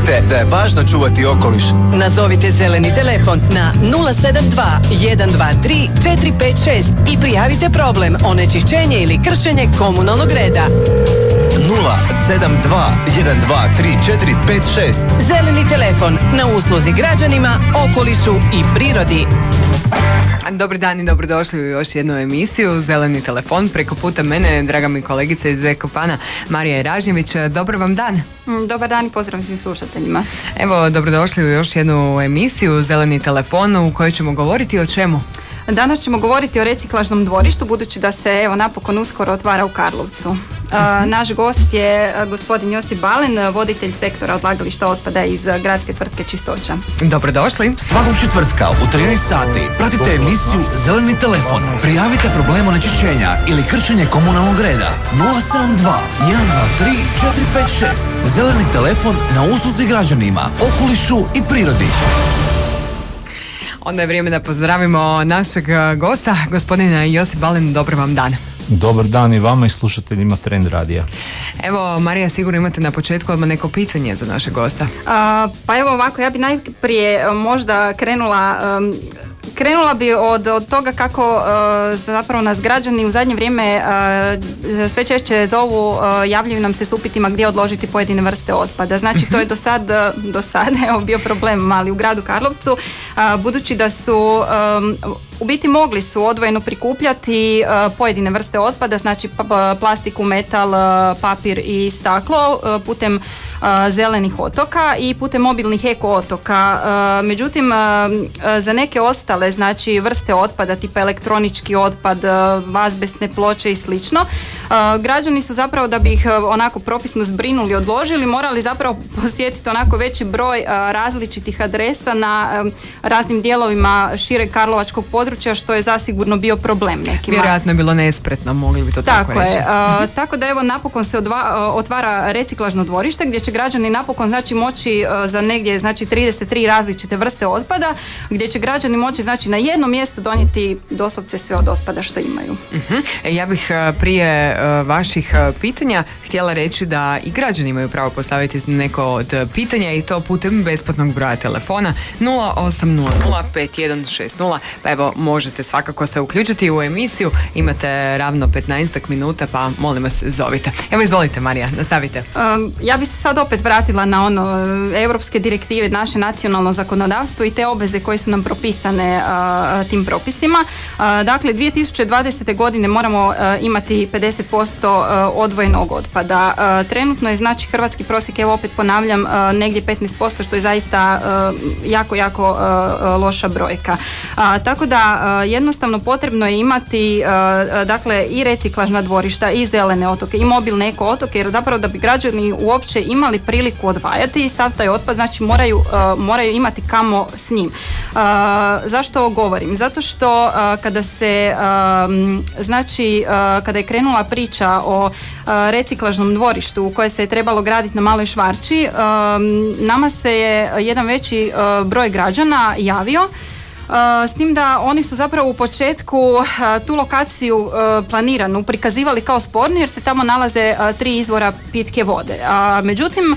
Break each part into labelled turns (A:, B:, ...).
A: Shvatite da je važno čuvati okoliš.
B: Nazovite zeleni telefon na 072 123 456 i prijavite problem onečišćenje ili kršenje komunalnog reda.
A: 072 123 456
B: Zeleni telefon na usluzi građanima, okolišu i prirodi.
C: Dobar dan i dobrodošli u još jednu emisiju Zeleni telefon. Preko puta mene, draga mi kolegica iz Ekopana, Marija Iražnjević. Dobar vam dan.
D: Mm, Dobar dan i pozdrav svim slušateljima.
C: Evo, dobrodošli u još jednu emisiju Zeleni telefon u kojoj ćemo govoriti o čemu?
D: Danas ćemo govoriti o reciklažnom dvorištu budući da se evo napokon uskoro otvara u Karlovcu. A, naš gost je gospodin Josip Balen, voditelj sektora odlagališta otpada iz gradske tvrtke Čistoća.
C: Dobrodošli.
E: Svakog četvrtka u 13 sati pratite emisiju Zeleni telefon. Prijavite problem onečišćenja ili kršenje komunalnog reda 072 123 456. Zeleni telefon na usluzi građanima, okolišu i prirodi.
C: Onda je vrijeme da pozdravimo našeg eh, gosta, gospodina Josip Balen. Dobar vam dan.
F: Dobar dan i vama i slušateljima Trend Radija.
C: Evo, Marija, sigurno imate na početku odmah neko pitanje za našeg gosta.
D: A, pa evo ovako, ja bi najprije a, možda krenula um, Krenula bi od, od toga kako uh, zapravo nas građani u zadnje vrijeme uh, sve češće zovu, uh, javljaju nam se s upitima gdje odložiti pojedine vrste otpada. Znači to je do sad, do sad evo, bio problem mali u gradu Karlovcu, budući da su um, u biti mogli su odvojeno prikupljati uh, pojedine vrste otpada, znači plastiku, metal, uh, papir i staklo uh, putem zelenih otoka i putem mobilnih eko otoka. Međutim, za neke ostale znači vrste otpada tipa elektronički otpad, azbestne ploče i slično, građani su zapravo da bi ih uh, onako propisno zbrinuli, odložili, morali zapravo posjetiti onako veći broj uh, različitih adresa na um, raznim dijelovima šireg karlovačkog područja što je zasigurno bio problem nekima.
C: Vjerojatno je bilo nespretno, mogli bi to tako,
D: Tako
C: reći.
D: je, a, tako da evo napokon se odva- otvara reciklažno dvorište gdje će građani napokon znači moći za negdje znači 33 različite vrste otpada gdje će građani moći znači na jedno mjesto donijeti doslovce sve od otpada što imaju.
C: Mhm. E, Ja bih e, prije e, vaših e, pitanja htjela reći da i građani imaju pravo postaviti neko od e, pitanja i to putem besplatnog broja telefona 08005160 pa evo možete svakako se uključiti u emisiju imate ravno 15 minuta pa molim vas zovite evo izvolite Marija nastavite
D: Um, ja bi se sad opet vratila na ono e, europske direktive, naše nacionalno zakonodavstvo i te obveze koje su nam propisane a, tim propisima. A, dakle, 2020. godine moramo a, imati 50% a, odvojenog otpada. A, trenutno je znači hrvatski prosjek, evo opet ponavljam, a, negdje 15% što je zaista jako, jako loša brojka. Tako da jednostavno potrebno je imati dakle i reciklažna dvorišta i zelene otoke i mobilne eko otoke jer zapravo da bi građani uopće imali priliku odvajati sav taj otpad znači moraju, moraju imati kamo s njim. Zašto ovo govorim? Zato što kada se znači kada je krenula priča o a, reciklažnom dvorištu koje se je trebalo graditi na Maloj Švarči m, nama se je jedan veći a, broj građana javio s tim da oni su zapravo u početku tu lokaciju planiranu prikazivali kao spornu jer se tamo nalaze tri izvora pitke vode. Međutim,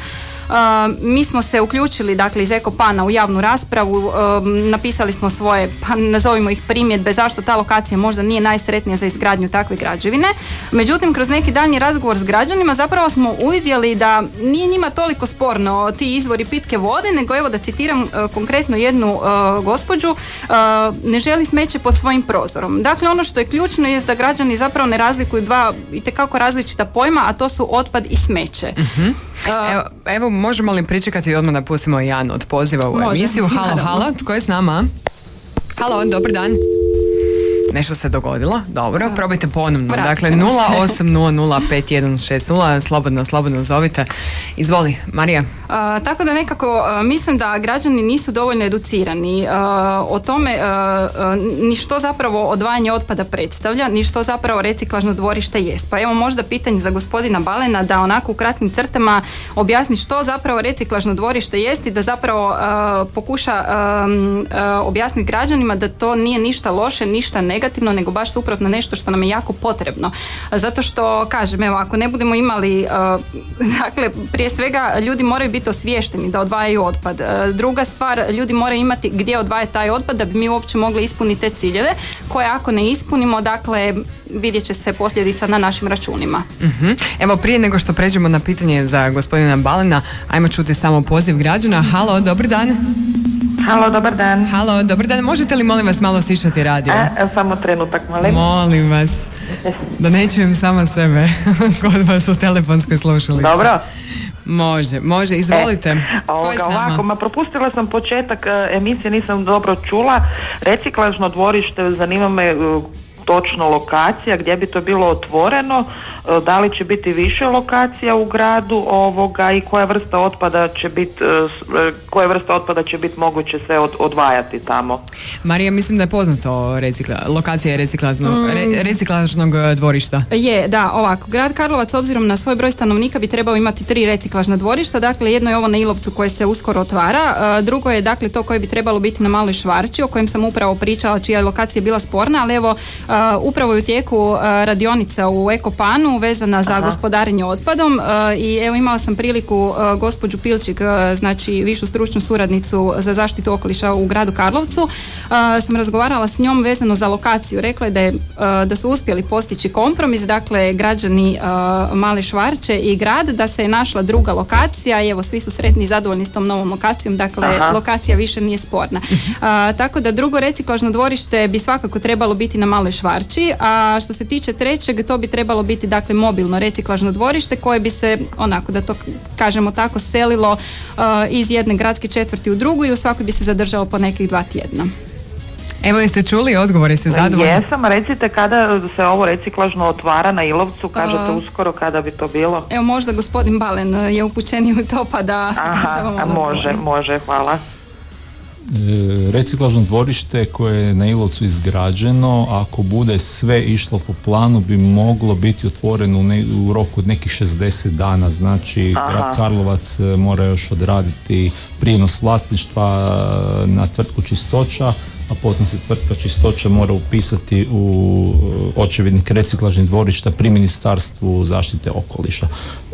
D: mi smo se uključili dakle iz Ekopana u javnu raspravu, napisali smo svoje, pa nazovimo ih primjedbe zašto ta lokacija možda nije najsretnija za izgradnju takve građevine. Međutim, kroz neki daljnji razgovor s građanima zapravo smo uvidjeli da nije njima toliko sporno ti izvori pitke vode, nego evo da citiram uh, konkretno jednu uh, gospođu, uh, ne želi smeće pod svojim prozorom. Dakle, ono što je ključno je da građani zapravo ne razlikuju dva itekako različita pojma, a to su otpad i smeće. Uh,
C: evo, evo možemo li pričekati odmah da pustimo jedan od poziva u
D: Može,
C: emisiju halo halo tko je s nama halo dobar dan Nešto se dogodilo, dobro, probajte ponovno.
D: Vratit
C: Dakle,
D: ćemo se.
C: 08005160, slobodno, slobodno zovite. Izvoli, Marija.
D: Tako da nekako mislim da građani nisu dovoljno educirani o tome ni što zapravo odvajanje otpada predstavlja, ni što zapravo reciklažno dvorište jest. Pa evo možda pitanje za gospodina Balena da onako u kratkim crtama objasni što zapravo reciklažno dvorište jest i da zapravo pokuša objasniti građanima da to nije ništa loše, ništa negativno, nego baš suprotno nešto što nam je jako potrebno. Zato što, kažem, evo, ako ne budemo imali, dakle, prije svega ljudi moraju biti osviješteni da odvajaju otpad. Druga stvar, ljudi moraju imati gdje odvajati taj otpad da bi mi uopće mogli ispuniti te ciljeve, koje ako ne ispunimo, dakle, vidjet će se posljedica na našim računima.
C: uh Evo prije nego što pređemo na pitanje za gospodina Balina, ajmo čuti samo poziv građana. Halo, dobar dan.
G: Halo, dobar dan.
C: Halo, dobar dan. Možete li molim vas malo stišati radio?
G: E, samo trenutak, molim.
C: Molim vas. Da ne čujem samo sebe kod vas u telefonskoj slušalici.
G: Dobro.
C: Može, može, izvolite. E,
G: ovoga, ovako, ma propustila sam početak e, emisije, nisam dobro čula. Reciklažno dvorište, zanima me e, točno lokacija gdje bi to bilo otvoreno, e, da li će biti više lokacija u gradu ovoga i koja vrsta otpada će biti, e, koja vrsta otpada će biti moguće sve odvajati tamo.
C: Marija, mislim da je poznato recikla, lokacija reciklažnog, mm. reciklažnog e, dvorišta.
D: Je, da, ovako. Grad Karlovac s obzirom na svoj broj stanovnika bi trebao imati tri reciklažna dvorišta, dakle jedno je ovo na Ilovcu koje se uskoro otvara, drugo je dakle to koje bi trebalo biti na Maloj Švarči o kojem sam upravo pričala čija je lokacija bila sporna, ali evo upravo je u tijeku radionica u Ekopanu vezana za gospodarenje otpadom i evo imala sam priliku gospođu Pilčik, znači višu stručnu suradnicu za zaštitu okoliša u gradu Karlovcu, sam razgovarala s njom vezano za lokaciju. Rekla je da, je, da su uspjeli postići kompromis, dakle građani Male Švarče i grad, da se je našla druga lokacija i evo svi su sretni i zadovoljni s tom novom lokacijom, dakle lokacija više nije sporna. tako da drugo reciklažno dvorište bi svakako trebalo biti na Maloj Švarči, a što se tiče trećeg, to bi trebalo biti dakle mobilno reciklažno dvorište koje bi se onako da to kažemo tako selilo uh, iz jedne gradske četvrti u drugu i u svakoj bi se zadržalo po nekih dva tjedna.
C: Evo jeste čuli odgovor, jeste zadovoljni?
G: Jesam, recite kada se ovo reciklažno otvara na Ilovcu, kažete uh, uskoro kada bi to bilo?
D: Evo možda gospodin Balen je upućeniji u to pa da...
G: Aha, može, može, hvala.
F: E, reciklažno dvorište koje je na Ilovcu izgrađeno, ako bude sve išlo po planu bi moglo biti otvoreno u, u roku od nekih 60 dana, znači grad Karlovac e, mora još odraditi prijenos vlasništva e, na tvrtku čistoća, a potom se tvrtka čistoća mora upisati u očevidnik reciklažnih dvorišta pri Ministarstvu zaštite okoliša.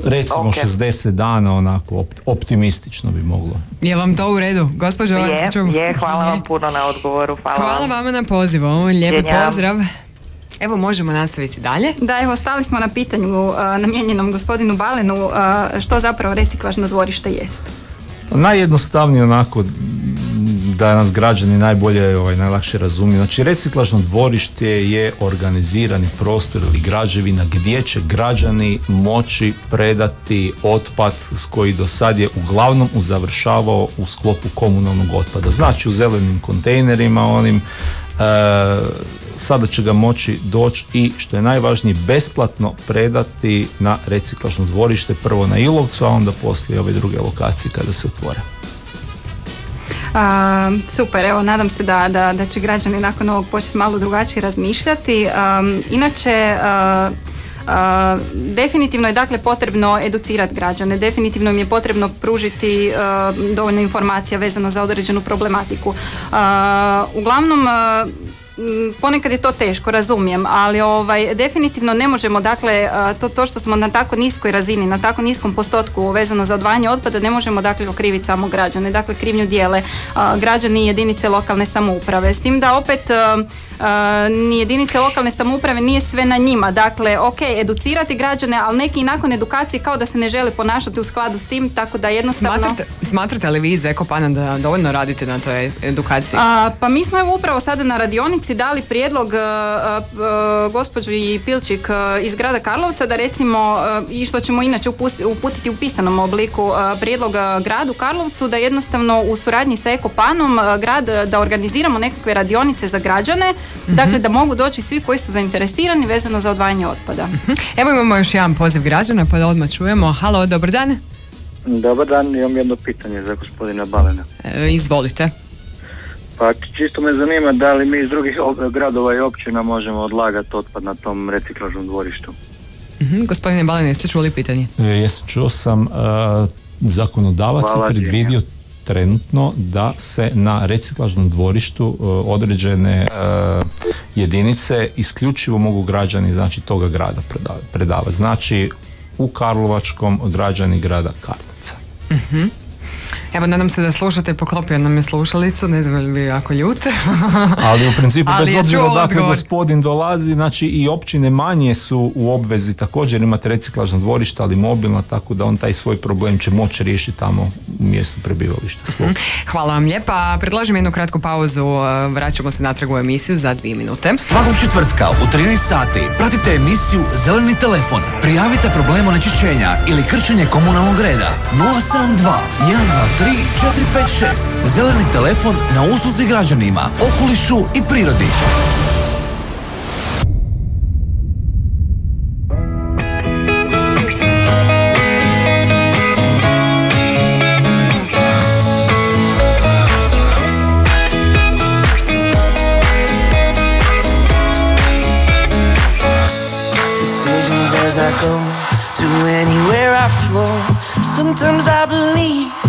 F: Recimo okay. 60 dana onako optimistično bi moglo.
C: Je vam to u redu? Gospođo
G: je, je, hvala vam puno na odgovoru. Hvala,
C: hvala vama na pozivu. Lijepi pozdrav. Evo možemo nastaviti dalje.
D: Da, evo stali smo na pitanju uh, namijenjenom gospodinu Balenu uh, što zapravo reciklažno dvorište jest.
F: Najjednostavnije onako da nas građani najbolje ovaj, najlakše razumiju. Znači reciklažno dvorište je organizirani prostor ili građevina gdje će građani moći predati otpad s koji do sad je uglavnom uzavršavao u sklopu komunalnog otpada. Znači u zelenim kontejnerima onim e, sada će ga moći doći i što je najvažnije besplatno predati na reciklažno dvorište prvo na Ilovcu, a onda poslije ove druge lokacije kada se otvore.
D: A, super, evo nadam se da, da, da će građani nakon ovog početi malo drugačije razmišljati. inače, definitivno je dakle potrebno educirati građane, definitivno im je potrebno pružiti dovoljno informacija vezano za određenu problematiku. uglavnom Mm, ponekad je to teško, razumijem, ali ovaj, definitivno ne možemo, dakle, to, to što smo na tako niskoj razini, na tako niskom postotku vezano za odvajanje otpada, ne možemo dakle okriviti samo građane. Dakle, krivnju dijele građani jedinice lokalne samouprave. S tim da opet ni jedinice lokalne samouprave nije sve na njima. Dakle, ok, educirati građane, ali neki i nakon edukacije kao da se ne žele ponašati u skladu s tim, tako da jednostavno...
C: Smatrate, smatrate li vi iz Ekopana da dovoljno radite na toj edukaciji?
D: A, pa mi smo evo upravo sada na radionici dali prijedlog gospođi Pilčik iz grada Karlovca da recimo, i što ćemo inače uputiti u pisanom obliku prijedlog gradu Karlovcu, da jednostavno u suradnji sa Ekopanom grad da organiziramo nekakve radionice za građane Mhm. Dakle, da mogu doći svi koji su zainteresirani vezano za odvajanje otpada.
C: Mhm. Evo imamo još jedan poziv građana, pa da odmah čujemo. Halo, dobar dan.
H: Dobar dan, imam jedno pitanje za gospodina Balena.
C: E, izvolite.
H: Pa čisto me zanima da li mi iz drugih gradova i općina možemo odlagati otpad na tom reciklažnom dvorištu.
C: uh Gospodine Balen, jeste čuli pitanje?
F: E, jesam čuo sam, uh, zakonodavac je predvidio trenutno da se na reciklažnom dvorištu e, određene e, jedinice isključivo mogu građani znači toga grada preda- predavati. Znači u Karlovačkom građani grada Karlovca.
C: Evo, nadam se da slušate, poklopio nam je slušalicu, ne znam je li bi jako ljut.
F: Ali u principu
C: Ali
F: bez obzira dakle
C: odgovor.
F: gospodin dolazi, znači i općine manje su u obvezi također imati reciklažno dvorište, ali mobilno, tako da on taj svoj problem će moći riješiti tamo u mjestu prebivališta svog.
C: Hvala vam lijepa. Predlažem jednu kratku pauzu, e, vraćamo se natrag u emisiju za dvije minute.
E: Svakog četvrtka u 13 sati pratite emisiju Zeleni telefon. Prijavite problem onečišćenja ili kršenje komunalnog reda. 072 123 456. Zeleni telefon na usluzi građanima, okolišu i prirodi.
I: Sometimes I believe,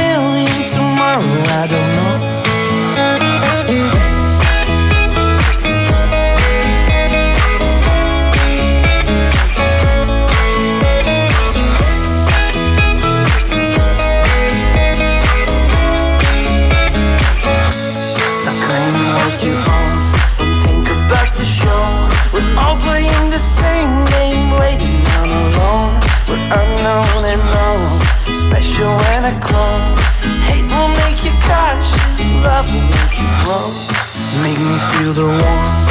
I: feel the warmth,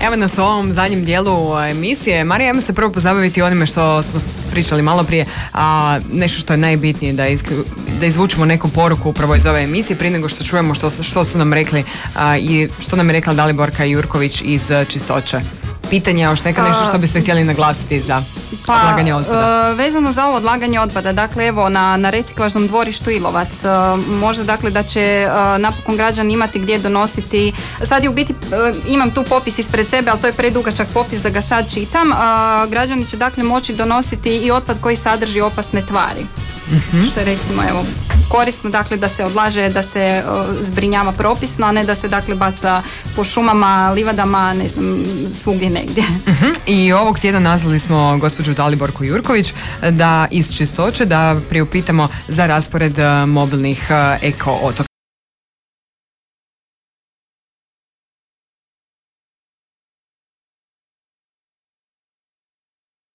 C: Evo nas u ovom zadnjem dijelu e, emisije. Marija, ajmo se prvo pozabaviti onime što smo pričali malo prije, a nešto što je najbitnije da, izk- da izvučemo neku poruku upravo iz ove emisije prije nego što čujemo što, što su nam rekli a, i što nam je rekla Daliborka Jurković iz e, Čistoće. Pitanje, još neka nešto što biste htjeli naglasiti za odlaganje otpada.
D: e, vezano za ovo odlaganje otpada, dakle evo na, na reciklažnom dvorištu Ilovac, e, možda dakle da će e, napokon građani imati gdje donositi, sad je u biti, imam tu popis ispred sebe, ali to je predugačak popis da ga sad čitam, građani će dakle moći donositi i otpad koji sadrži opasne tvari. Što je recimo evo korisno dakle da se odlaže, da se e, zbrinjava propisno, a ne da se dakle baca po šumama, livadama, ne znam, svugdje negdje.
C: Mhm. I ovog tjedna nazvali smo gospođu Daliborku Jurković da iz čistoće da priupitamo za raspored e, mobilnih e, eko otoka.